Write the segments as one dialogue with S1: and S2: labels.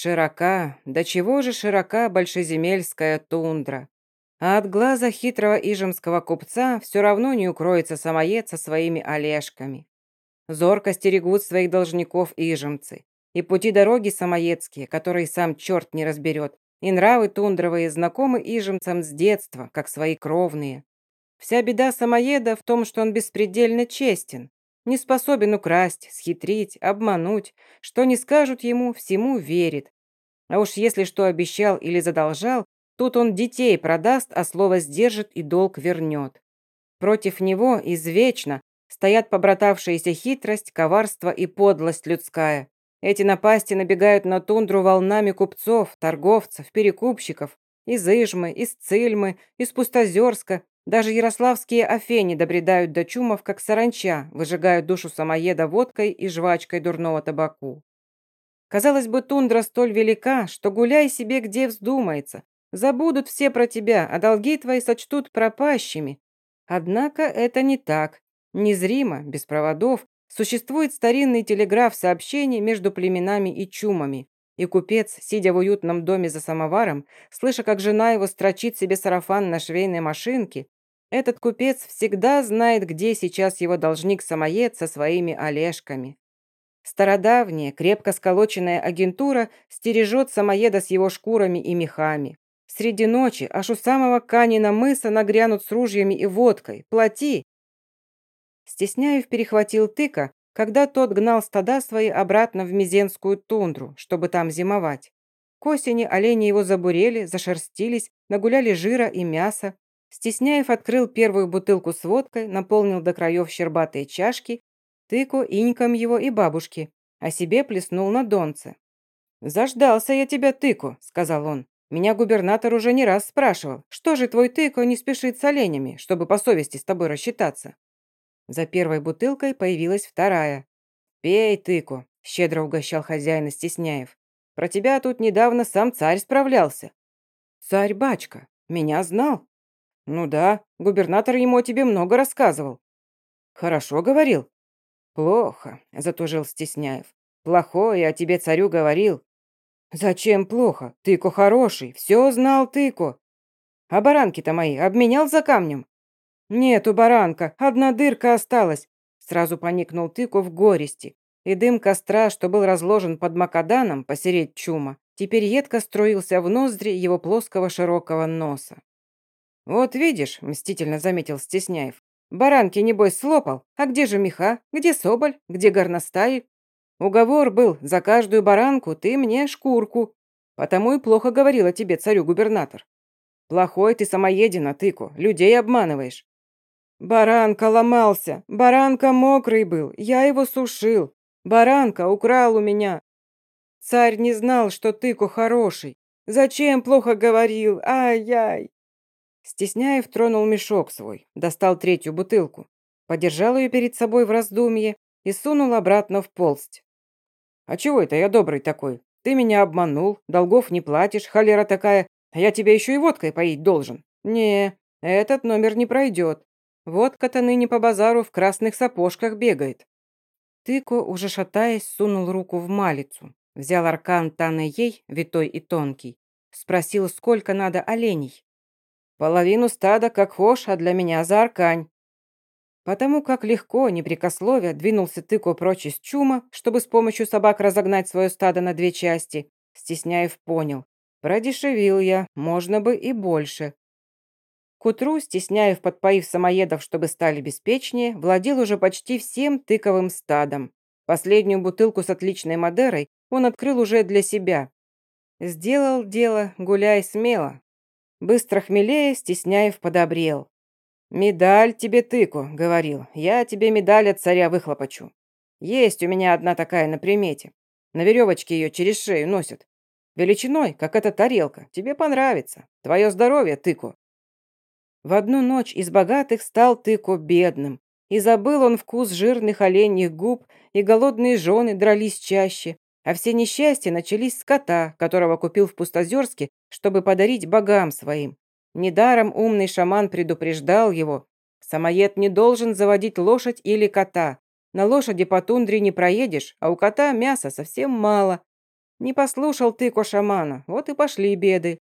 S1: Широка, до чего же широка большеземельская тундра. А от глаза хитрого ижемского купца все равно не укроется самоед со своими олежками. Зорко стерегут своих должников ижемцы. И пути дороги самоедские, которые сам черт не разберет, и нравы тундровые знакомы ижемцам с детства, как свои кровные. Вся беда самоеда в том, что он беспредельно честен, не способен украсть, схитрить, обмануть, что не скажут ему, всему верит. А уж если что обещал или задолжал, тут он детей продаст, а слово сдержит и долг вернет. Против него извечно стоят побратавшаяся хитрость, коварство и подлость людская. Эти напасти набегают на тундру волнами купцов, торговцев, перекупщиков, из Ижмы, из Цильмы, из Пустозерска, даже ярославские афени добредают до чумов, как саранча, выжигают душу самоеда водкой и жвачкой дурного табаку. Казалось бы, тундра столь велика, что гуляй себе где вздумается. Забудут все про тебя, а долги твои сочтут пропащими. Однако это не так. Незримо, без проводов, существует старинный телеграф сообщений между племенами и чумами. И купец, сидя в уютном доме за самоваром, слыша, как жена его строчит себе сарафан на швейной машинке, этот купец всегда знает, где сейчас его должник-самоед со своими олежками. Стародавняя, крепко сколоченная агентура стережет самоеда с его шкурами и мехами. Среди ночи аж у самого Канина мыса нагрянут с ружьями и водкой. Плати!» Стесняев перехватил тыка, когда тот гнал стада свои обратно в Мизенскую тундру, чтобы там зимовать. К осени олени его забурели, зашерстились, нагуляли жира и мяса, Стесняев открыл первую бутылку с водкой, наполнил до краев щербатые чашки, тыку, инькам его и бабушки, а себе плеснул на донце. «Заждался я тебя, тыку», — сказал он. «Меня губернатор уже не раз спрашивал, что же твой тыко не спешит с оленями, чтобы по совести с тобой рассчитаться?» За первой бутылкой появилась вторая. «Пей, тыку», — щедро угощал хозяина Стесняев. «Про тебя тут недавно сам царь справлялся». «Царь-бачка, меня знал?» «Ну да, губернатор ему о тебе много рассказывал». «Хорошо говорил?» «Плохо», — затужил Стесняев. «Плохое о тебе царю говорил». «Зачем плохо? Тыко хороший, все знал Тыко. А баранки-то мои обменял за камнем?» «Нету баранка, одна дырка осталась», — сразу поникнул Тыко в горести. И дым костра, что был разложен под макаданом посереть чума, теперь едко струился в ноздри его плоского широкого носа. «Вот видишь», — мстительно заметил Стесняев, «баранки, небось, слопал. А где же меха? Где соболь? Где горностаи? Уговор был, за каждую баранку ты мне шкурку. Потому и плохо говорила тебе царю-губернатор. Плохой ты самоедина, тыку, людей обманываешь». «Баранка ломался, баранка мокрый был, я его сушил. Баранка украл у меня. Царь не знал, что тыку хороший. Зачем плохо говорил? Ай-яй!» Стесняев тронул мешок свой, достал третью бутылку, подержал ее перед собой в раздумье и сунул обратно в полсть. «А чего это я добрый такой? Ты меня обманул, долгов не платишь, холера такая, а я тебя еще и водкой поить должен. Не, этот номер не пройдет. Водка-то ныне по базару в красных сапожках бегает». Тыко, уже шатаясь, сунул руку в малицу, взял аркан Таны ей, витой и тонкий, спросил, сколько надо оленей. Половину стада как хошь, а для меня за. Потому как легко, непрекословия, двинулся тыко прочь из чума, чтобы с помощью собак разогнать свое стадо на две части, Стесняев понял. Продешевил я, можно бы и больше. К утру Стесняев, подпоив самоедов, чтобы стали беспечнее, владел уже почти всем тыковым стадом. Последнюю бутылку с отличной Мадерой он открыл уже для себя. Сделал дело, гуляй смело, Быстро хмелея, Стесняев подобрел. «Медаль тебе тыку», — говорил. «Я тебе медаль от царя выхлопочу. Есть у меня одна такая на примете. На веревочке ее через шею носят. Величиной, как эта тарелка. Тебе понравится. Твое здоровье, тыку». В одну ночь из богатых стал тыку бедным. И забыл он вкус жирных оленьих губ, и голодные жены дрались чаще, а все несчастья начались с кота, которого купил в Пустозерске, чтобы подарить богам своим. Недаром умный шаман предупреждал его. Самоед не должен заводить лошадь или кота. На лошади по тундре не проедешь, а у кота мяса совсем мало. Не послушал тыко шамана, вот и пошли беды.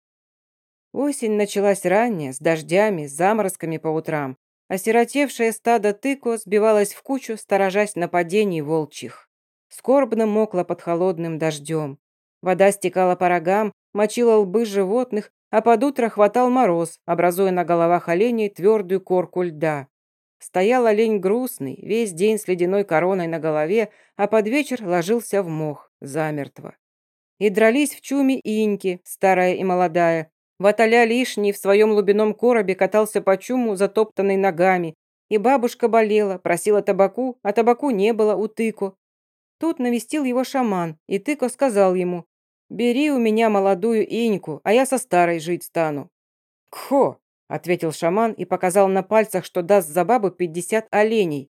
S1: Осень началась ранняя, с дождями, с заморозками по утрам. Осиротевшее стадо тыко сбивалось в кучу, сторожась нападений волчьих. Скорбно мокло под холодным дождем. Вода стекала по рогам, мочила лбы животных, а под утро хватал мороз, образуя на головах оленей твердую корку льда. Стоял олень грустный, весь день с ледяной короной на голове, а под вечер ложился в мох, замертво. И дрались в чуме иньки, старая и молодая. Ваталя лишний в своем лубином коробе катался по чуму, затоптанный ногами. И бабушка болела, просила табаку, а табаку не было у Тыко. Тут навестил его шаман, и Тыко сказал ему, «Бери у меня молодую иньку, а я со старой жить стану». «Кхо!» — ответил шаман и показал на пальцах, что даст за бабу пятьдесят оленей.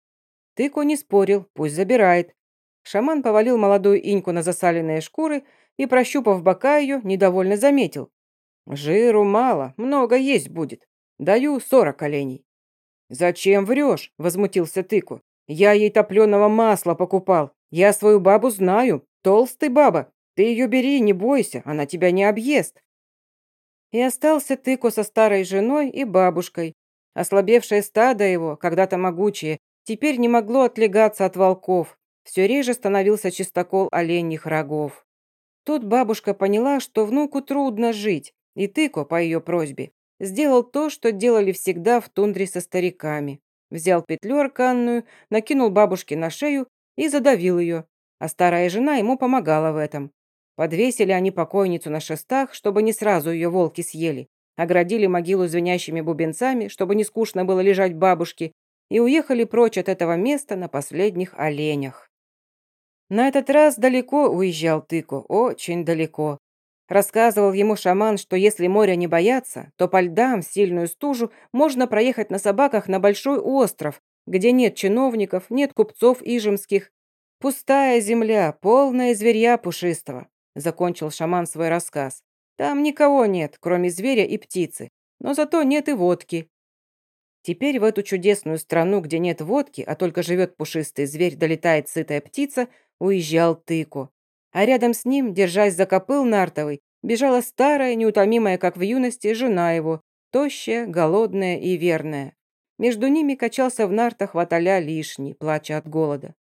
S1: Тыко не спорил, пусть забирает. Шаман повалил молодую иньку на засаленные шкуры и, прощупав бока ее, недовольно заметил. «Жиру мало, много есть будет. Даю сорок оленей». «Зачем врешь?» — возмутился Тыку. «Я ей топленого масла покупал. Я свою бабу знаю. Толстый баба. Ты ее бери, не бойся, она тебя не объест». И остался Тыко со старой женой и бабушкой. Ослабевшее стадо его, когда-то могучее, теперь не могло отлегаться от волков. Все реже становился чистокол оленьих рогов. Тут бабушка поняла, что внуку трудно жить, и Тыко, по ее просьбе, сделал то, что делали всегда в тундре со стариками. Взял петлю арканную, накинул бабушке на шею и задавил ее, а старая жена ему помогала в этом. Подвесили они покойницу на шестах, чтобы не сразу ее волки съели. Оградили могилу звенящими бубенцами, чтобы не скучно было лежать бабушке, и уехали прочь от этого места на последних оленях. На этот раз далеко уезжал Тыко, очень далеко. Рассказывал ему шаман, что если моря не бояться, то по льдам сильную стужу можно проехать на собаках на большой остров, где нет чиновников, нет купцов ижемских. Пустая земля, полная зверья пушистого закончил шаман свой рассказ. Там никого нет, кроме зверя и птицы, но зато нет и водки. Теперь в эту чудесную страну, где нет водки, а только живет пушистый зверь, долетает сытая птица, уезжал Тыко. А рядом с ним, держась за копыл нартовый, бежала старая, неутомимая, как в юности, жена его, тощая, голодная и верная. Между ними качался в нартах ваталя лишний, плача от голода.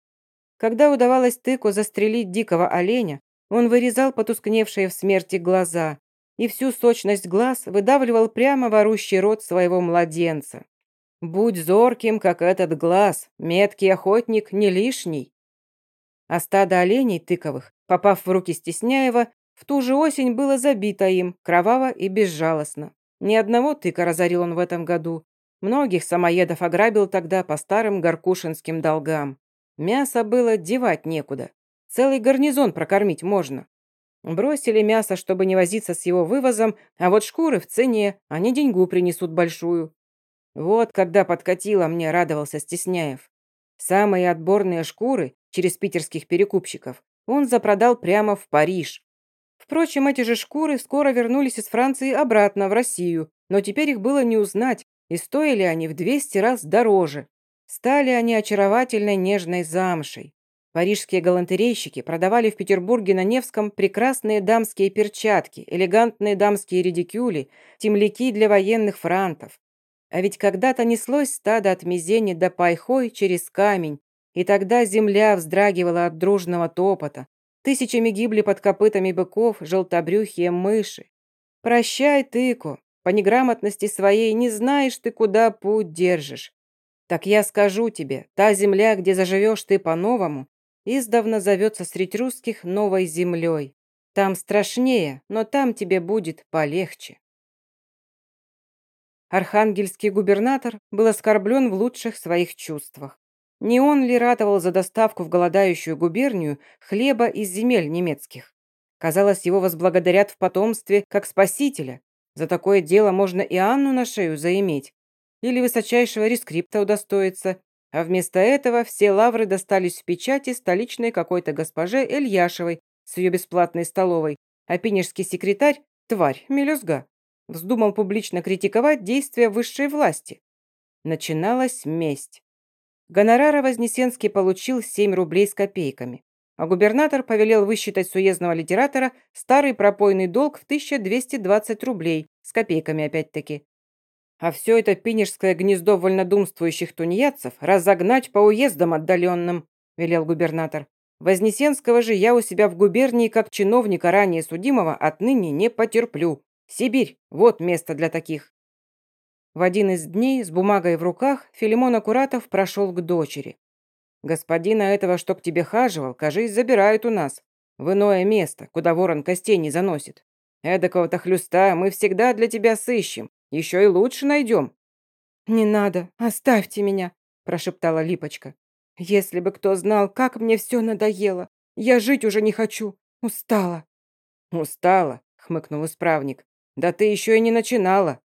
S1: Когда удавалось Тыку застрелить дикого оленя, он вырезал потускневшие в смерти глаза и всю сочность глаз выдавливал прямо в орущий рот своего младенца. «Будь зорким, как этот глаз, меткий охотник не лишний». А стадо оленей тыковых, попав в руки Стесняева, в ту же осень было забито им, кроваво и безжалостно. Ни одного тыка разорил он в этом году. Многих самоедов ограбил тогда по старым горкушинским долгам. Мясо было девать некуда. Целый гарнизон прокормить можно. Бросили мясо, чтобы не возиться с его вывозом, а вот шкуры в цене, они деньгу принесут большую. Вот когда подкатило мне, радовался Стесняев. Самые отборные шкуры через питерских перекупщиков он запродал прямо в Париж. Впрочем, эти же шкуры скоро вернулись из Франции обратно в Россию, но теперь их было не узнать, и стоили они в 200 раз дороже. Стали они очаровательной нежной замшей. Парижские галантерейщики продавали в Петербурге на Невском прекрасные дамские перчатки, элегантные дамские редикюли, темляки для военных франтов. А ведь когда-то неслось стадо от Мизени до Пайхой через камень, и тогда земля вздрагивала от дружного топота. Тысячами гибли под копытами быков желтобрюхие мыши. Прощай, тыку, по неграмотности своей не знаешь ты, куда путь держишь. Так я скажу тебе, та земля, где заживешь ты по-новому, издавна зовется средь русских новой землей. Там страшнее, но там тебе будет полегче. Архангельский губернатор был оскорблен в лучших своих чувствах. Не он ли ратовал за доставку в голодающую губернию хлеба из земель немецких? Казалось, его возблагодарят в потомстве как спасителя. За такое дело можно и Анну на шею заиметь. Или высочайшего рескрипта удостоиться, а вместо этого все лавры достались в печати столичной какой-то госпоже Эльяшевой с ее бесплатной столовой, а пинежский секретарь, тварь, мелюзга, вздумал публично критиковать действия высшей власти. Начиналась месть. Гонорара Вознесенский получил 7 рублей с копейками. а губернатор повелел высчитать с уездного литератора старый пропойный долг в 1220 рублей, с копейками опять-таки. А все это пинежское гнездо вольнодумствующих тунеядцев разогнать по уездам отдаленным, велел губернатор. Вознесенского же я у себя в губернии как чиновника ранее судимого отныне не потерплю. Сибирь – вот место для таких. В один из дней с бумагой в руках Филимон Акуратов прошел к дочери. «Господина этого, что к тебе хаживал, кажись, забирают у нас. В иное место, куда ворон костей не заносит. Эдакого-то хлюста мы всегда для тебя сыщем. Еще и лучше найдем».
S2: «Не надо, оставьте меня», – прошептала Липочка. «Если бы кто знал, как мне все надоело. Я жить уже не хочу. Устала».
S1: «Устала», – хмыкнул исправник. «Да ты еще и не начинала.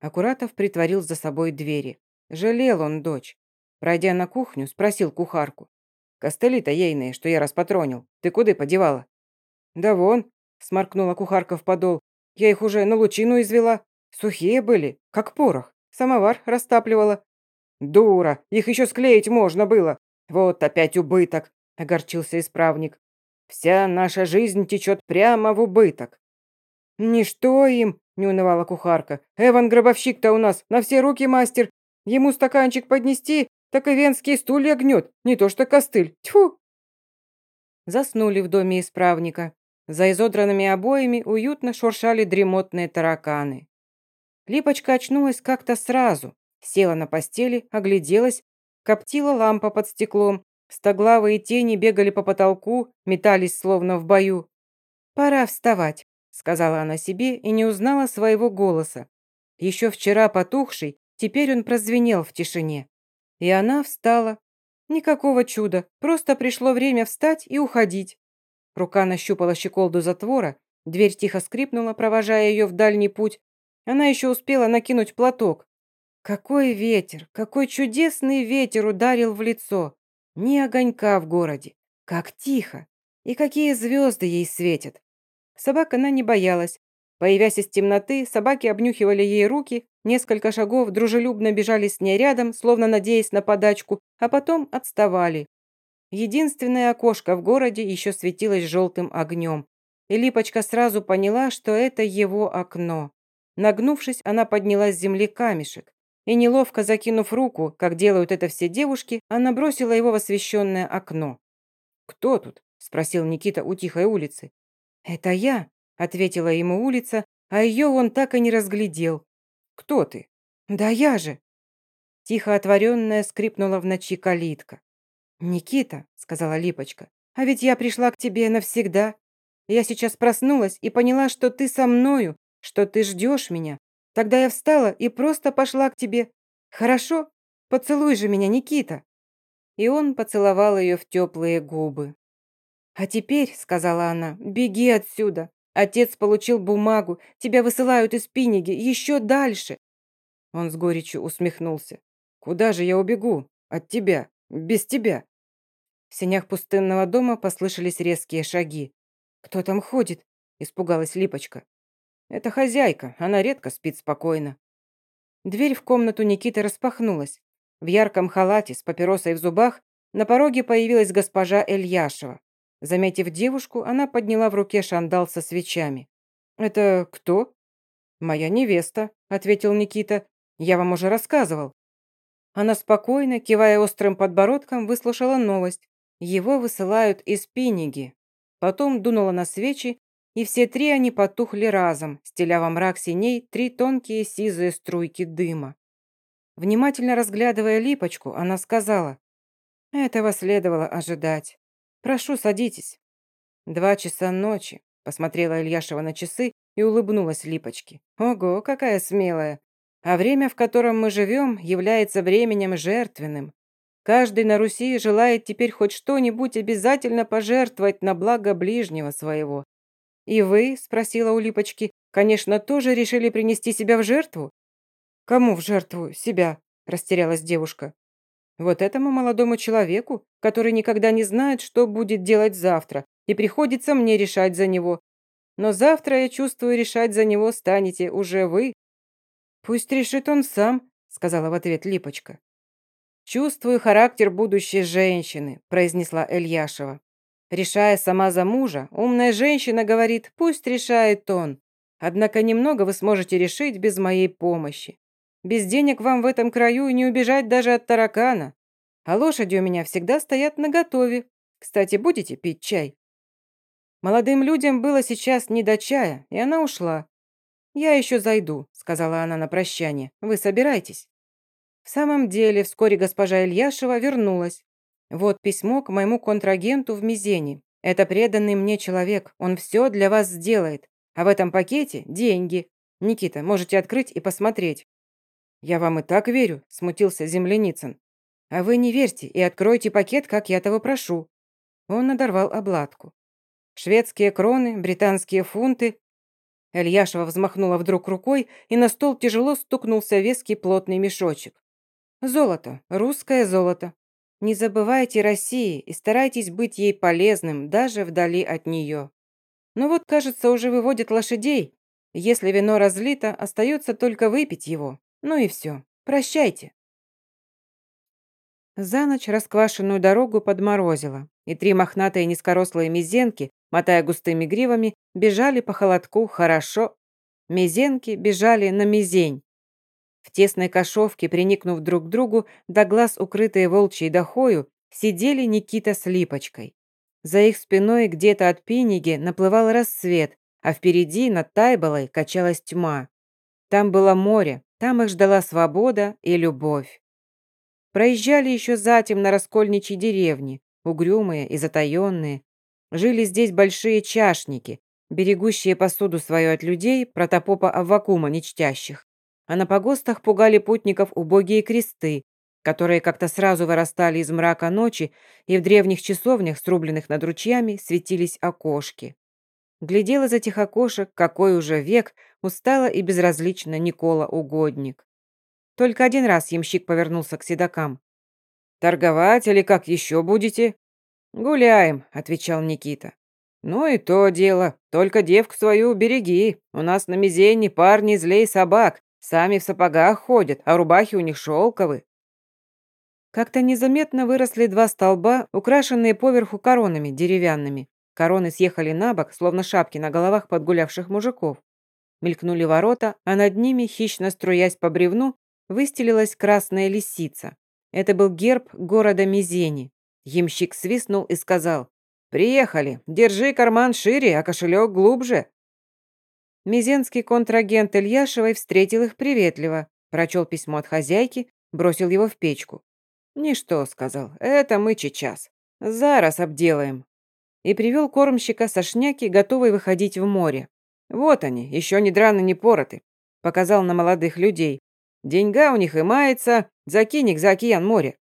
S1: Акуратов притворил за собой двери. Жалел он дочь. Пройдя на кухню, спросил кухарку. «Костыли-то ейные, что я распатронил, ты куда подевала?» «Да вон», — сморкнула кухарка в подол. «Я их уже на лучину извела. Сухие были, как порох. Самовар растапливала». «Дура, их еще склеить можно было. Вот опять убыток», — огорчился исправник. «Вся наша жизнь течет прямо в убыток». «Ничто им», не унывала кухарка. «Эван гробовщик-то у нас на все руки мастер. Ему стаканчик поднести, так и венские стулья гнет, не то что костыль. Тьфу!» Заснули в доме исправника. За изодранными обоями уютно шуршали дремотные тараканы. Липочка очнулась как-то сразу. Села на постели, огляделась, коптила лампа под стеклом. Стоглавые тени бегали по потолку, метались словно в бою. «Пора вставать», сказала она себе и не узнала своего голоса. Еще вчера потухший, теперь он прозвенел в тишине. И она встала. Никакого чуда, просто пришло время встать и уходить. Рука нащупала щеколду затвора, дверь тихо скрипнула, провожая ее в дальний путь. Она еще успела накинуть платок. Какой ветер, какой чудесный ветер ударил в лицо. Ни огонька в городе. Как тихо. И какие звезды ей светят. Собак она не боялась. Появясь из темноты, собаки обнюхивали ей руки, несколько шагов дружелюбно бежали с ней рядом, словно надеясь на подачку, а потом отставали. Единственное окошко в городе еще светилось желтым огнем. И Липочка сразу поняла, что это его окно. Нагнувшись, она подняла с земли камешек. И неловко закинув руку, как делают это все девушки, она бросила его в освещенное окно. «Кто тут?» – спросил Никита у тихой улицы. «Это я», — ответила ему улица, а ее он так и не разглядел. «Кто ты?» «Да я же». Тихо отворенная скрипнула в ночи калитка. «Никита», — сказала Липочка, — «а ведь я пришла к тебе навсегда. Я сейчас проснулась и поняла, что ты со мною, что ты ждешь меня. Тогда я встала и просто пошла к тебе. Хорошо? Поцелуй же меня, Никита». И он поцеловал ее в теплые губы. «А теперь», — сказала она, — «беги отсюда. Отец получил бумагу, тебя высылают из Пиниги, еще дальше». Он с горечью усмехнулся. «Куда же я убегу? От тебя? Без тебя?» В сенях пустынного дома послышались резкие шаги. «Кто там ходит?» – испугалась Липочка. «Это хозяйка, она редко спит спокойно». Дверь в комнату Никиты распахнулась. В ярком халате с папиросой в зубах на пороге появилась госпожа Эльяшева. Заметив девушку, она подняла в руке шандал со свечами. «Это кто?» «Моя невеста», — ответил Никита. «Я вам уже рассказывал». Она спокойно, кивая острым подбородком, выслушала новость. Его высылают из Пиниги. Потом дунула на свечи, и все три они потухли разом, стеля во мрак синей три тонкие сизые струйки дыма. Внимательно разглядывая липочку, она сказала, «Этого следовало ожидать. «Прошу, садитесь». «Два часа ночи», — посмотрела Ильяшева на часы и улыбнулась Липочке. «Ого, какая смелая! А время, в котором мы живем, является временем жертвенным. Каждый на Руси желает теперь хоть что-нибудь обязательно пожертвовать на благо ближнего своего. И вы, спросила у Липочки, конечно, тоже решили принести себя в жертву? Кому в жертву? Себя? Растерялась девушка. Вот этому молодому человеку, который никогда не знает, что будет делать завтра, и приходится мне решать за него. Но завтра, я чувствую, решать за него станете уже вы. Пусть решит он сам, сказала в ответ Липочка. «Чувствую характер будущей женщины», – произнесла Эльяшева. Решая сама за мужа, умная женщина говорит, пусть решает он. Однако немного вы сможете решить без моей помощи. Без денег вам в этом краю не убежать даже от таракана. А лошади у меня всегда стоят наготове. Кстати, будете пить чай?» Молодым людям было сейчас не до чая, и она ушла. «Я еще зайду», — сказала она на прощание. «Вы собирайтесь». В самом деле, вскоре госпожа Ильяшева вернулась. «Вот письмо к моему контрагенту в Мизене. Это преданный мне человек, он все для вас сделает. А в этом пакете деньги. Никита, можете открыть и посмотреть». «Я вам и так верю», — смутился Земляницын. «А вы не верьте и откройте пакет, как я того прошу». Он надорвал обладку. Шведские кроны, британские фунты. Ильяшева взмахнула вдруг рукой, и на стол тяжело стукнулся веский плотный мешочек. Золото, русское золото. Не забывайте России и старайтесь быть ей полезным, даже вдали от нее. Ну вот, кажется, уже выводят лошадей. Если вино разлито, остается только выпить его. Ну и все. Прощайте. За ночь расквашенную дорогу подморозило, и три мохнатые низкорослые мизенки, мотая густыми гривами, бежали по холодку хорошо. Мизенки бежали на мизень. В тесной кошовке, приникнув друг к другу, до глаз укрытые волчьей дохою, сидели Никита с Липочкой. За их спиной где-то от Пиниги наплывал рассвет, а впереди над Тайболой качалась тьма. Там было море, там их ждала свобода и любовь. Проезжали еще затем на раскольничьей деревне, угрюмые и затаенные. Жили здесь большие чашники, берегущие посуду свою от людей, протопопа Аввакума нечтящих. А на погостах пугали путников убогие кресты, которые как-то сразу вырастали из мрака ночи, и в древних часовнях, срубленных над ручьями, светились окошки. Глядел из этих окошек, какой уже век, устало и безразлично Никола Угодник. Только один раз ямщик повернулся к седокам. «Торговать или как еще будете?» «Гуляем», — отвечал Никита. «Ну и то дело. Только девку свою береги. У нас на мизене парни злей собак. Сами в сапогах ходят, а рубахи у них шелковые. Как-то незаметно выросли два столба, украшенные поверху коронами деревянными. Короны съехали на бок, словно шапки на головах подгулявших мужиков. Мелькнули ворота, а над ними, хищно струясь по бревну, выстелилась красная лисица. Это был герб города Мизени. Ямщик свистнул и сказал, «Приехали, держи карман шире, а кошелек глубже». Мизенский контрагент Ильяшевой встретил их приветливо, прочел письмо от хозяйки, бросил его в печку. «Ничто», — сказал, — «это мы сейчас. Зараз обделаем». И привел кормщика со шняки, готовый выходить в море. «Вот они, еще не драны, не пороты», — показал на молодых людей. «Деньга у них и мается, закинь их за океан море».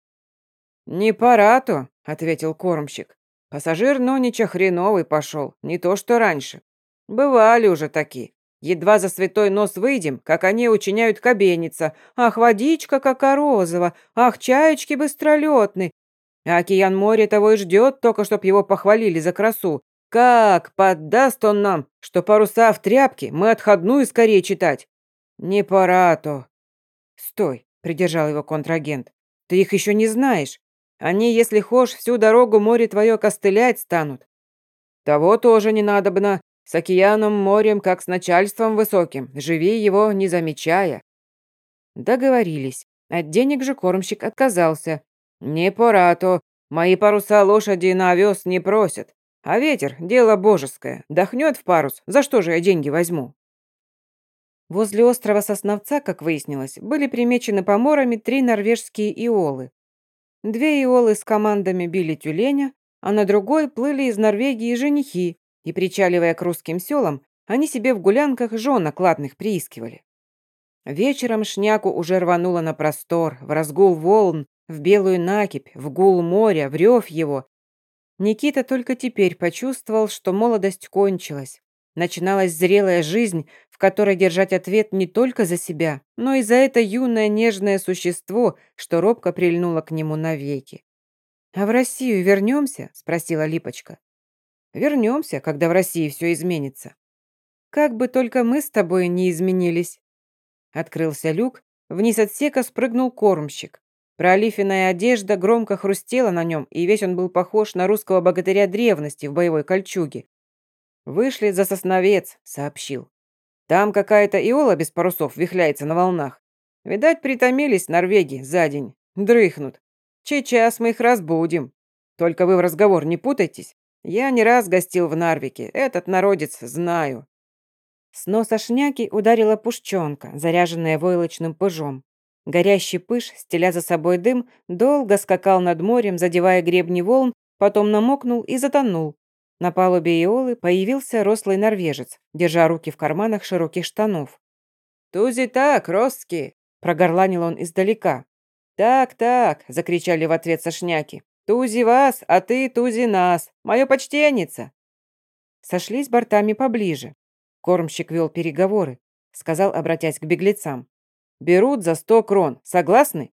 S1: «Не пора-то», — ответил кормщик. «Пассажир Нонича хреновый пошел, не то что раньше. Бывали уже такие. Едва за святой нос выйдем, как они учиняют кабеница. Ах, водичка кака розова, ах, чаечки быстролетны. А океан море того и ждет, только чтоб его похвалили за красу. Как поддаст он нам, что паруса в тряпке, мы отходную скорее читать. Не пора то. Стой, придержал его контрагент. Ты их еще не знаешь. Они, если хошь, всю дорогу море твое костылять станут. Того тоже не надобно, с океаном, морем, как с начальством высоким. Живи его, не замечая». Договорились. От денег же кормщик отказался. «Не пора то. Мои паруса лошади на овес не просят. А ветер – дело божеское. Дохнет в парус. За что же я деньги возьму?» Возле острова Сосновца, как выяснилось, были примечены поморами три норвежские иолы. Две иолы с командами били тюленя, а на другой плыли из Норвегии женихи, и, причаливая к русским селам, они себе в гулянках женок ладных приискивали. Вечером шняку уже рвануло на простор, в разгул волн, в белую накипь, в гул моря, в рев его. Никита только теперь почувствовал, что молодость кончилась. Начиналась зрелая жизнь, в которой держать ответ не только за себя, но и за это юное нежное существо, что робко прильнуло к нему навеки. «А в Россию вернемся?» – спросила Липочка. Вернемся, когда в России все изменится. Как бы только мы с тобой не изменились. Открылся люк, вниз отсека спрыгнул кормщик. Пролифенная одежда громко хрустела на нем, и весь он был похож на русского богатыря древности в боевой кольчуге. «Вышли за сосновец», — сообщил. «Там какая-то иола без парусов вихляется на волнах. Видать, притомились норвеги за день. Дрыхнут. Сейчас мы их разбудим. Только вы в разговор не путайтесь. Я не раз гостил в Нарвике. Этот народец знаю».
S2: С носа шняки ударила пушченка, заряженная войлочным пыжом. Горящий пыш, стеля за собой дым, долго скакал над морем, задевая гребни волн, потом намокнул и затонул. На палубе Иолы появился рослый норвежец, держа руки в карманах широких штанов.
S1: «Тузи так, Ростки!» – прогорланил он издалека. «Так-так!» – закричали в ответ со шняки. «Тузи вас, а ты, Тузи нас! Мое почтенница!»
S2: Сошлись бортами поближе. Кормщик вел переговоры, сказал, обратясь к беглецам.
S1: Берут за сто крон. Согласны?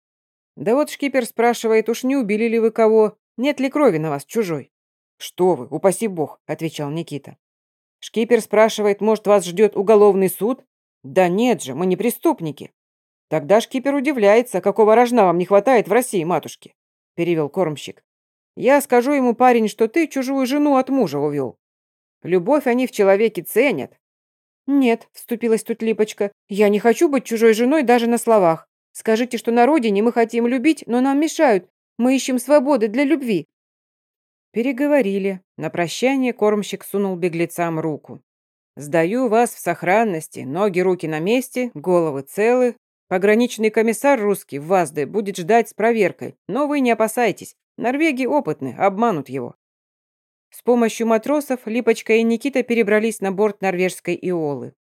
S1: Да вот шкипер спрашивает, уж не убили ли вы кого? Нет ли крови на вас чужой? Что вы, упаси бог, отвечал Никита. Шкипер спрашивает, может, вас ждет уголовный суд? Да нет же, мы не преступники. Тогда шкипер удивляется, какого рожна вам не хватает в России, матушки, перевел кормщик. Я скажу ему, парень, что ты чужую жену от мужа увел. Любовь они в человеке ценят,
S2: «Нет», — вступилась тут Липочка, — «я не хочу быть чужой женой даже на словах. Скажите, что на родине мы хотим любить, но нам мешают. Мы ищем свободы для любви».
S1: Переговорили. На прощание кормщик сунул беглецам руку. «Сдаю вас в сохранности, ноги, руки на месте, головы целы. Пограничный комиссар русский в Вазде будет ждать с проверкой, но вы не опасайтесь. Норвеги опытны, обманут его. С помощью матросов Липочка и Никита перебрались на борт норвежской Иолы.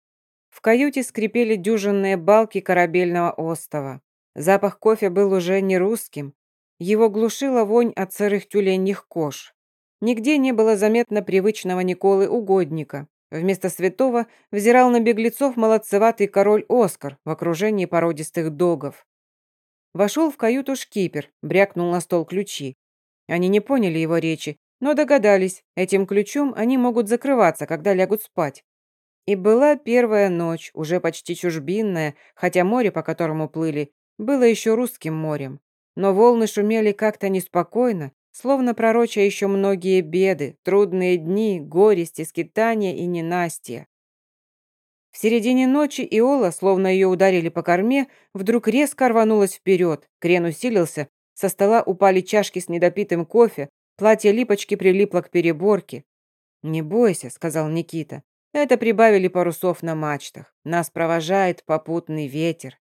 S1: В каюте скрипели дюжинные балки корабельного остова. Запах кофе был уже не русским. Его глушила вонь от сырых тюленьих кож. Нигде не было заметно привычного Николы Угодника. Вместо святого взирал на беглецов молодцеватый король Оскар в окружении породистых догов. Вошел в каюту шкипер, брякнул на стол ключи. Они не поняли его речи но догадались, этим ключом они могут закрываться, когда лягут спать. И была первая ночь, уже почти чужбинная, хотя море, по которому плыли, было еще русским морем. Но волны шумели как-то неспокойно, словно пророча еще многие беды, трудные дни, горести, скитания и ненастья. В середине ночи Иола, словно ее ударили по корме, вдруг резко рванулась вперед, крен усилился, со стола упали чашки с недопитым кофе, Платье Липочки прилипло к переборке. «Не бойся», — сказал Никита. «Это прибавили парусов на мачтах. Нас провожает попутный ветер».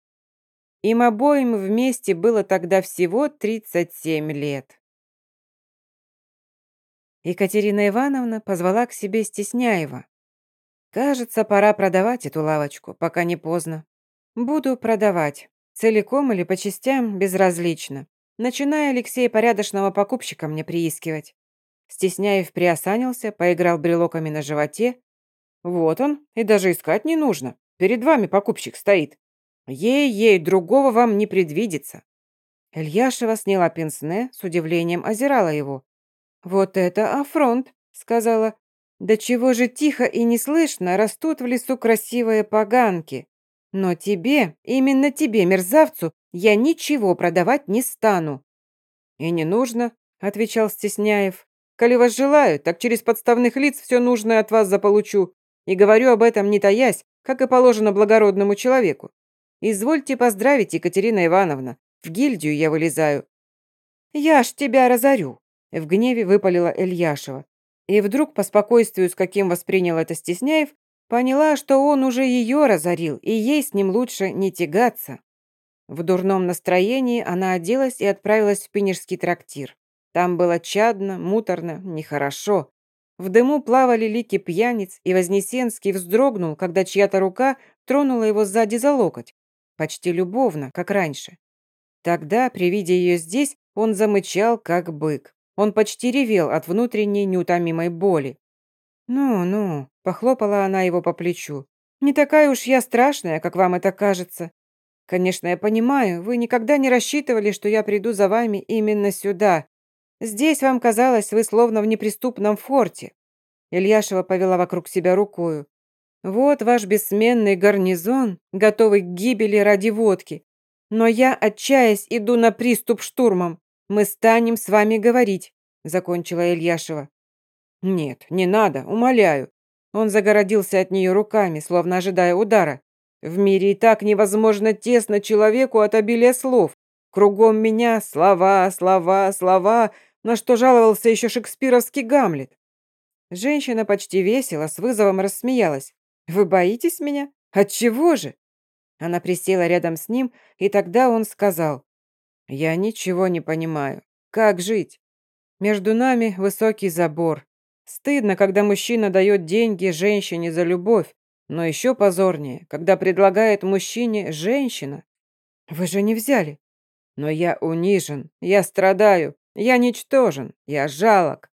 S1: Им обоим вместе было тогда всего 37 лет. Екатерина Ивановна позвала к себе Стесняева. «Кажется, пора продавать эту лавочку, пока не поздно. Буду продавать. Целиком или по частям, безразлично. Начиная Алексей порядочного покупщика мне приискивать. Стесняев приосанился, поиграл брелоками на животе. Вот он, и даже искать не нужно. Перед вами покупщик стоит. Ей-ей, другого вам не предвидится. Ильяшева сняла пенсне, с удивлением озирала его. «Вот это афронт», — сказала. «Да чего же тихо и не слышно растут в лесу красивые поганки. Но тебе, именно тебе, мерзавцу, я ничего продавать не стану». «И не нужно», — отвечал Стесняев. «Коли вас желаю, так через подставных лиц все нужное от вас заполучу. И говорю об этом не таясь, как и положено благородному человеку. Извольте поздравить, Екатерина Ивановна. В гильдию я вылезаю». «Я ж тебя разорю», — в гневе выпалила Ильяшева. И вдруг, по спокойствию, с каким воспринял это Стесняев, поняла, что он уже ее разорил, и ей с ним лучше не тягаться. В дурном настроении она оделась и отправилась в пинежский трактир. Там было чадно, муторно, нехорошо. В дыму плавали лики пьяниц, и Вознесенский вздрогнул, когда чья-то рука тронула его сзади за локоть. Почти любовно, как раньше. Тогда, при виде ее здесь, он замычал, как бык. Он почти ревел от внутренней неутомимой боли. «Ну-ну», — похлопала она его по плечу. «Не такая уж я страшная, как вам это кажется. Конечно, я понимаю, вы никогда не рассчитывали, что я приду за вами именно сюда. Здесь вам казалось, вы словно в неприступном форте. Ильяшева повела вокруг себя рукою. Вот ваш бессменный гарнизон, готовый к гибели ради водки.
S2: Но я, отчаясь, иду на приступ штурмом. Мы станем с вами говорить», — закончила Ильяшева.
S1: «Нет, не надо, умоляю». Он загородился от нее руками, словно ожидая удара. «В мире и так невозможно тесно человеку от обилия слов. Кругом меня слова, слова, слова, на что жаловался еще шекспировский Гамлет». Женщина почти весело, с вызовом рассмеялась. «Вы боитесь меня? Отчего же?» Она присела рядом с ним, и тогда он сказал. «Я ничего не понимаю. Как жить? Между нами высокий забор. Стыдно, когда мужчина дает деньги женщине за любовь, но еще позорнее, когда предлагает мужчине женщина. Вы же не взяли. Но я унижен, я страдаю, я ничтожен, я жалок.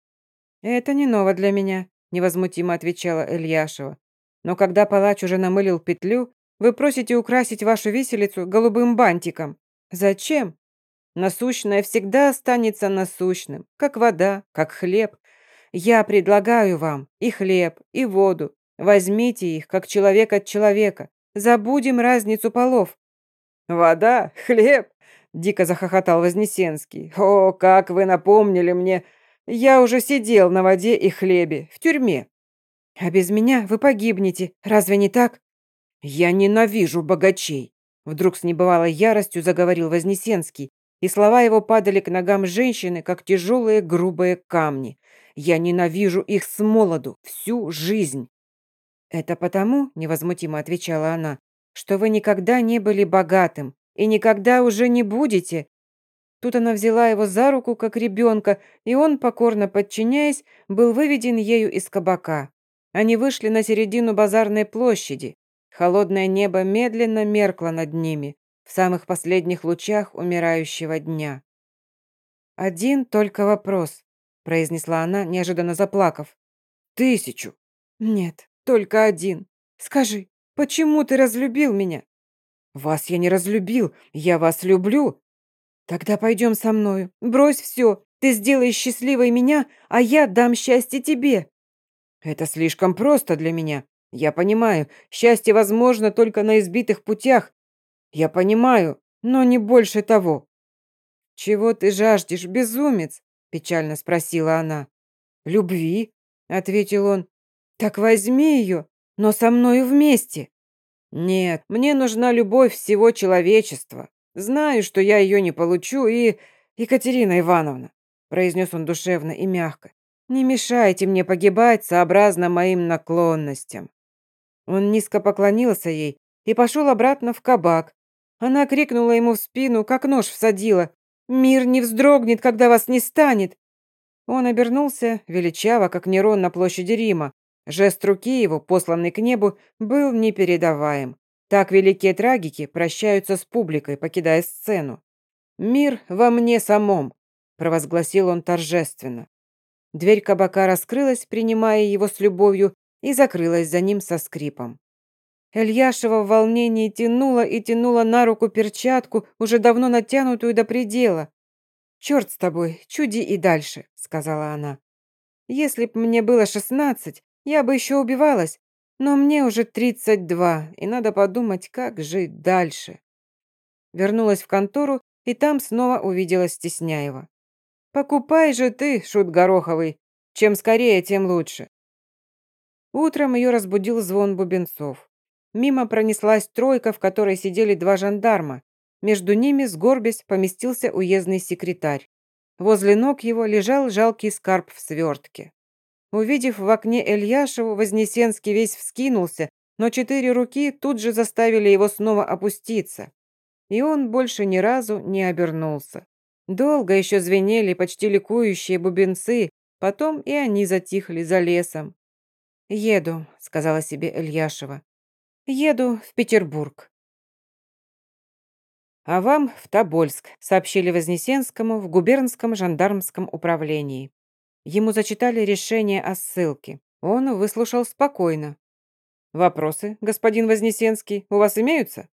S1: Это не ново для меня, невозмутимо отвечала Ильяшева. Но когда палач уже намылил петлю, вы просите украсить вашу виселицу голубым бантиком. Зачем? Насущное всегда останется насущным, как вода, как хлеб. Я предлагаю вам и хлеб, и воду. Возьмите их, как человек от человека. Забудем разницу полов». «Вода? Хлеб?» – дико захохотал Вознесенский. «О, как вы напомнили мне! Я уже сидел на воде и хлебе, в тюрьме». «А без меня вы погибнете, разве не так?» «Я ненавижу богачей!» Вдруг с небывалой яростью заговорил Вознесенский, и слова его падали к ногам женщины, как тяжелые грубые камни. «Я ненавижу их с молоду, всю жизнь!» «Это потому, — невозмутимо отвечала она, — что вы никогда не были богатым и никогда уже не будете». Тут она взяла его за руку, как ребенка, и он, покорно подчиняясь, был выведен ею из кабака. Они вышли на середину базарной площади. Холодное небо медленно меркло над ними в самых последних лучах умирающего дня. «Один только вопрос», – произнесла она, неожиданно заплакав. «Тысячу». «Нет, только один. Скажи, почему ты разлюбил меня?» «Вас я не разлюбил, я вас люблю». «Тогда пойдем со мною. Брось все. Ты сделаешь счастливой меня, а я дам счастье тебе». «Это слишком просто для меня. Я понимаю, счастье возможно только на избитых путях, я понимаю, но не больше того. Чего ты жаждешь, безумец? Печально спросила она. Любви, ответил он. Так возьми ее, но со мною вместе. Нет, мне нужна любовь всего человечества. Знаю, что я ее не получу, и... Екатерина Ивановна, произнес он душевно и мягко, не мешайте мне погибать сообразно моим наклонностям. Он низко поклонился ей и пошел обратно в кабак, она крикнула ему в спину, как нож всадила. «Мир не вздрогнет, когда вас не станет!» Он обернулся, величаво, как Нерон на площади Рима. Жест руки его, посланный к небу, был непередаваем. Так великие трагики прощаются с публикой, покидая сцену. «Мир во мне самом», – провозгласил он торжественно. Дверь кабака раскрылась, принимая его с любовью, и закрылась за ним со скрипом. Ильяшева в волнении тянула и тянула на руку перчатку, уже давно натянутую до предела. «Черт с тобой, чуди и дальше», — сказала она. «Если б мне было шестнадцать, я бы еще убивалась, но мне уже тридцать два, и надо подумать, как жить дальше». Вернулась в контору, и там снова увидела Стесняева. «Покупай же ты, шут Гороховый, чем скорее, тем лучше». Утром ее разбудил звон бубенцов. Мимо пронеслась тройка, в которой сидели два жандарма. Между ними, сгорбясь, поместился уездный секретарь. Возле ног его лежал жалкий скарб в свертке. Увидев в окне Ильяшеву, Вознесенский весь вскинулся, но четыре руки тут же заставили его снова опуститься. И он больше ни разу не обернулся. Долго еще звенели почти ликующие бубенцы, потом и они затихли за лесом. «Еду», — сказала себе Ильяшева. Еду в Петербург. А вам в Тобольск, сообщили Вознесенскому в губернском жандармском управлении. Ему зачитали решение о ссылке. Он выслушал спокойно. «Вопросы, господин Вознесенский, у вас имеются?»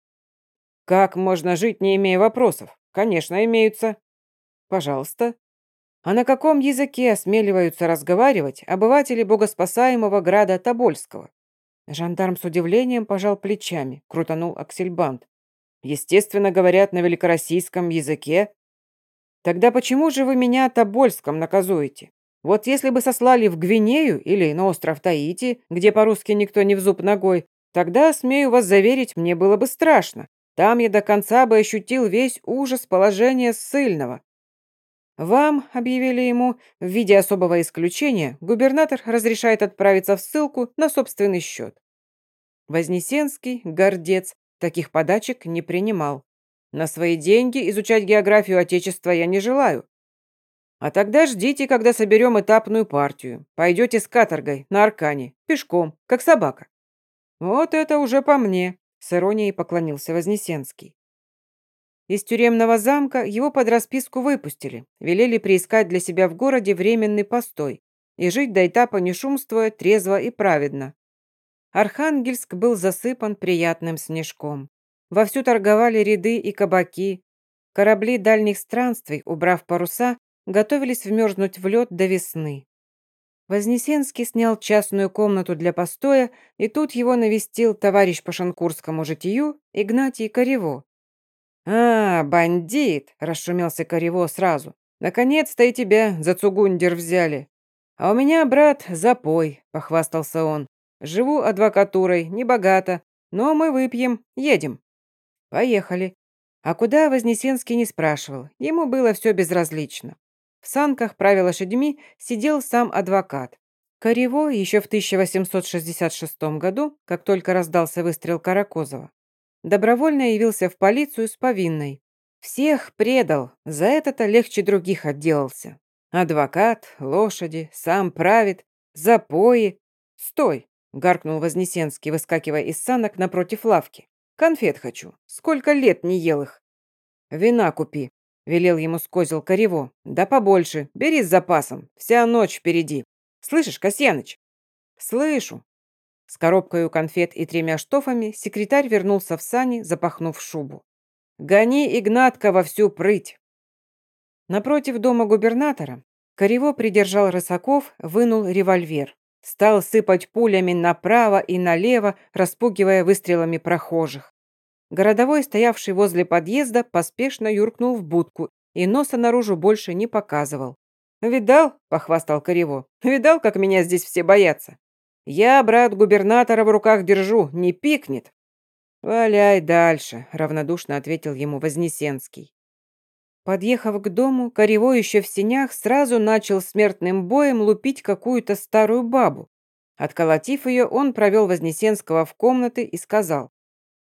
S1: «Как можно жить, не имея вопросов? Конечно, имеются». «Пожалуйста». «А на каком языке осмеливаются разговаривать обыватели богоспасаемого града Тобольского?» Жандарм с удивлением пожал плечами, крутанул аксельбант. Естественно, говорят на великороссийском языке. Тогда почему же вы меня Тобольском наказуете? Вот если бы сослали в Гвинею или на остров Таити, где по-русски никто не в зуб ногой, тогда, смею вас заверить, мне было бы страшно. Там я до конца бы ощутил весь ужас положения ссыльного. Вам, объявили ему, в виде особого исключения, губернатор разрешает отправиться в ссылку на собственный счет. Вознесенский, гордец, таких подачек не принимал. На свои деньги изучать географию Отечества я не желаю. А тогда ждите, когда соберем этапную партию. Пойдете с каторгой, на аркане, пешком, как собака. Вот это уже по мне, с иронией поклонился Вознесенский. Из тюремного замка его под расписку выпустили, велели приискать для себя в городе временный постой и жить до этапа не шумствуя, трезво и праведно. Архангельск был засыпан приятным снежком. Вовсю торговали ряды и кабаки. Корабли дальних странствий, убрав паруса, готовились вмерзнуть в лед до весны. Вознесенский снял частную комнату для постоя, и тут его навестил товарищ по шанкурскому житию Игнатий Корево. «А, бандит!» – расшумелся Корево сразу. «Наконец-то и тебя за цугундер взяли!» «А у меня, брат, запой», – похвастался он. «Живу адвокатурой, небогато, но мы выпьем, едем». «Поехали». А куда Вознесенский не спрашивал, ему было все безразлично. В санках, правя лошадьми, сидел сам адвокат. Корево еще в 1866 году, как только раздался выстрел Каракозова, добровольно явился в полицию с повинной. Всех предал, за это-то легче других отделался. Адвокат, лошади, сам правит, запои. «Стой!» — гаркнул Вознесенский, выскакивая из санок напротив лавки. «Конфет хочу. Сколько лет не ел их?» «Вина купи», — велел ему скозил Корево. «Да побольше. Бери с запасом. Вся ночь впереди. Слышишь, Касьяныч?» «Слышу». С коробкой у конфет и тремя штофами секретарь вернулся в сани, запахнув шубу. «Гони Игнатка во всю прыть!» Напротив дома губернатора Корево придержал рысаков, вынул револьвер. Стал сыпать пулями направо и налево, распугивая выстрелами прохожих. Городовой, стоявший возле подъезда, поспешно юркнул в будку и носа наружу больше не показывал. «Видал?» – похвастал Корево. «Видал, как меня здесь все боятся? Я, брат губернатора, в руках держу, не пикнет». «Валяй дальше», – равнодушно ответил ему Вознесенский. Подъехав к дому, Корево еще в сенях сразу начал смертным боем лупить какую-то старую бабу. Отколотив ее, он провел Вознесенского в комнаты и сказал,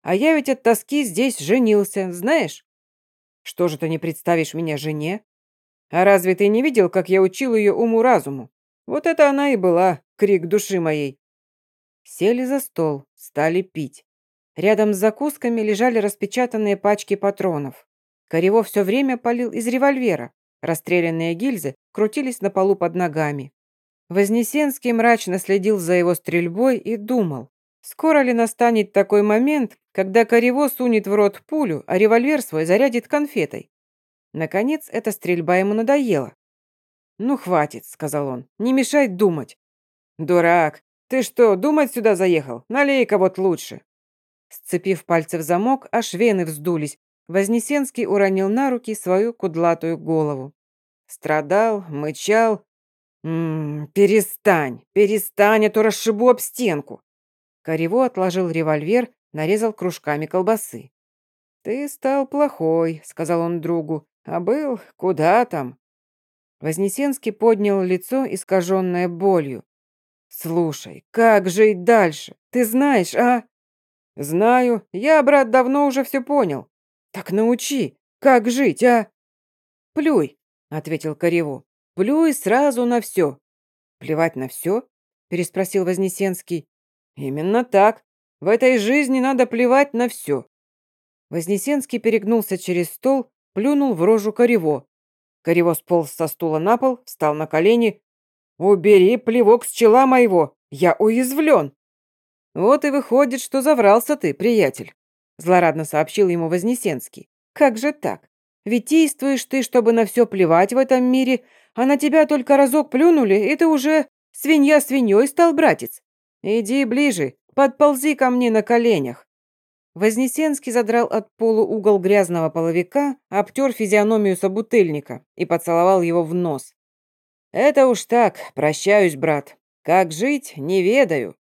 S1: а я ведь от тоски здесь женился, знаешь? Что же ты не представишь меня жене? А разве ты не видел, как я учил ее уму-разуму? Вот это она и была, крик души моей. Сели за стол, стали пить. Рядом с закусками лежали распечатанные пачки патронов. Корево все время палил из револьвера. Расстрелянные гильзы крутились на полу под ногами. Вознесенский мрачно следил за его стрельбой и думал, скоро ли настанет такой момент, когда Корево сунет в рот пулю, а револьвер свой зарядит конфетой. Наконец, эта стрельба ему надоела. «Ну, хватит», — сказал он, — «не мешай думать». «Дурак, ты что, думать сюда заехал? Налей-ка вот лучше». Сцепив пальцы в замок, аж вены вздулись. Вознесенский уронил на руки свою кудлатую голову. Страдал, мычал. «Ммм, перестань, перестань, а то расшибу об стенку». Корево отложил револьвер нарезал кружками колбасы. «Ты стал плохой», — сказал он другу, — «а был куда там?» Вознесенский поднял лицо, искаженное болью. «Слушай, как жить дальше? Ты знаешь, а?» «Знаю. Я, брат, давно уже все понял. Так научи, как жить, а?» «Плюй», — ответил Корево. «Плюй сразу на все». «Плевать на все?» — переспросил Вознесенский. «Именно так. В этой жизни надо плевать на все. Вознесенский перегнулся через стол, плюнул в рожу Корево. Корево сполз со стула на пол, встал на колени. «Убери плевок с чела моего! Я уязвлен!» «Вот и выходит, что заврался ты, приятель», злорадно сообщил ему Вознесенский. «Как же так? Ведь действуешь ты, чтобы на все плевать в этом мире, а на тебя только разок плюнули, и ты уже свинья свиньей стал, братец. Иди ближе, Подползи ко мне на коленях». Вознесенский задрал от полу угол грязного половика, обтер физиономию собутыльника и поцеловал его в нос. «Это уж так, прощаюсь, брат. Как жить, не ведаю».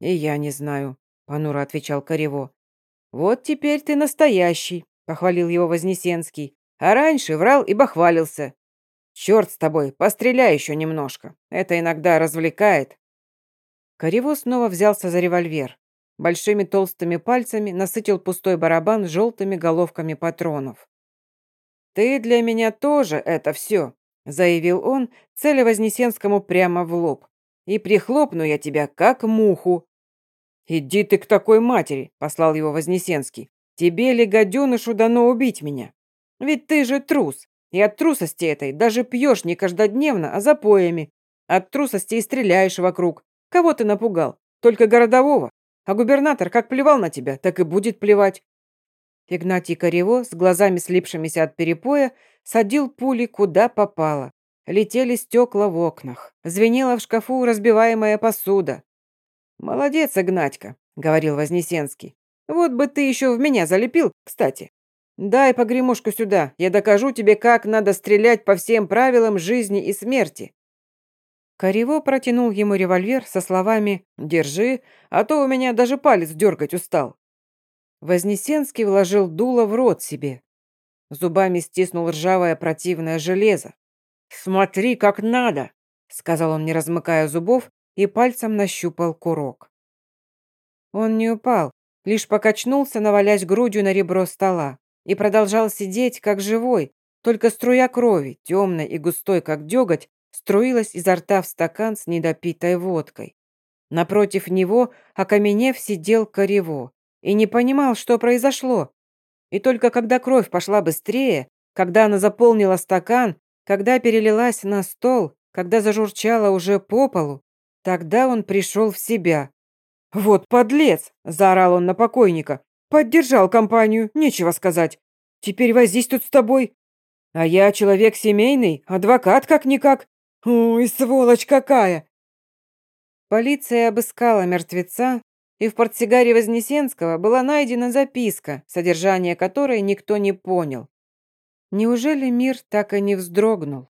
S1: «И я не знаю», — понуро отвечал Корево. «Вот теперь ты настоящий», — похвалил его Вознесенский. «А раньше врал и бахвалился. Черт с тобой, постреляй еще немножко. Это иногда развлекает». Корево снова взялся за револьвер. Большими толстыми пальцами насытил пустой барабан желтыми головками патронов. «Ты для меня тоже это все», — заявил он, целя Вознесенскому прямо в лоб. «И прихлопну я тебя, как муху». «Иди ты к такой матери», — послал его Вознесенский. «Тебе ли, гаденышу, дано убить меня? Ведь ты же трус, и от трусости этой даже пьешь не каждодневно, а запоями. От трусости и стреляешь вокруг. Кого ты напугал? Только городового. А губернатор как плевал на тебя, так и будет плевать. Игнатий Корево, с глазами слипшимися от перепоя, садил пули куда попало. Летели стекла в окнах. Звенела в шкафу разбиваемая посуда. «Молодец, Игнатька», — говорил Вознесенский. «Вот бы ты еще в меня залепил, кстати. Дай погремушку сюда, я докажу тебе, как надо стрелять по всем правилам жизни и смерти». Корево протянул ему револьвер со словами «Держи, а то у меня даже палец дергать устал». Вознесенский вложил дуло в рот себе. Зубами стиснул ржавое противное железо. «Смотри, как надо!» — сказал он, не размыкая зубов, и пальцем нащупал курок. Он не упал, лишь покачнулся, навалясь грудью на ребро стола, и продолжал сидеть, как живой, только струя крови, темной и густой, как деготь, струилась изо рта в стакан с недопитой водкой. Напротив него, окаменев, сидел Корево и не понимал, что произошло. И только когда кровь пошла быстрее, когда она заполнила стакан, когда перелилась на стол, когда зажурчала уже по полу, тогда он пришел в себя. «Вот подлец!» – заорал он на покойника. «Поддержал компанию, нечего сказать. Теперь возись тут с тобой. А я человек семейный, адвокат как-никак. «Ой, сволочь какая!» Полиция обыскала мертвеца, и в портсигаре Вознесенского была найдена записка, содержание которой никто не понял. Неужели мир так и не вздрогнул?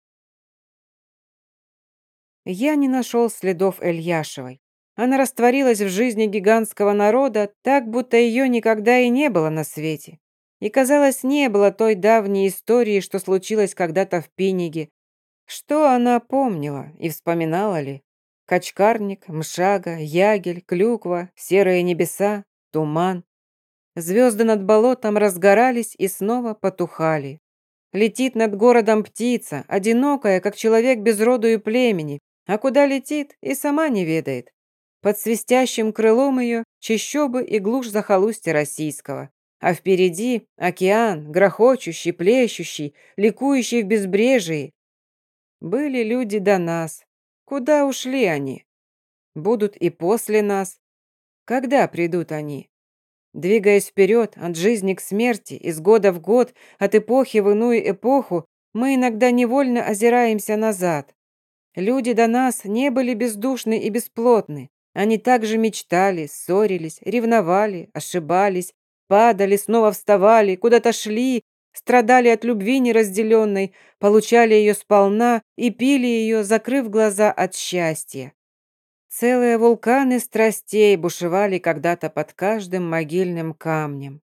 S1: Я не нашел следов Эльяшевой. Она растворилась в жизни гигантского народа так, будто ее никогда и не было на свете. И, казалось, не было той давней истории, что случилось когда-то в Пиниге, что она помнила и вспоминала ли? Качкарник, мшага, ягель, клюква, серые небеса, туман. Звезды над болотом разгорались и снова потухали. Летит над городом птица, одинокая, как человек без роду и племени, а куда летит, и сама не ведает. Под свистящим крылом ее чащобы и глушь захолустья российского. А впереди океан, грохочущий, плещущий, ликующий в безбрежии, были люди до нас. Куда ушли они? Будут и после нас. Когда придут они? Двигаясь вперед от жизни к смерти, из года в год, от эпохи в иную эпоху, мы иногда невольно озираемся назад. Люди до нас не были бездушны и бесплотны. Они также мечтали, ссорились, ревновали, ошибались, падали, снова вставали, куда-то шли, страдали от любви неразделенной, получали ее сполна и пили ее, закрыв глаза от счастья. Целые вулканы страстей бушевали когда-то под каждым могильным камнем.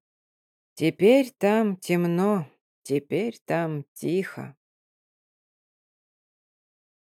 S1: Теперь там темно, теперь там тихо.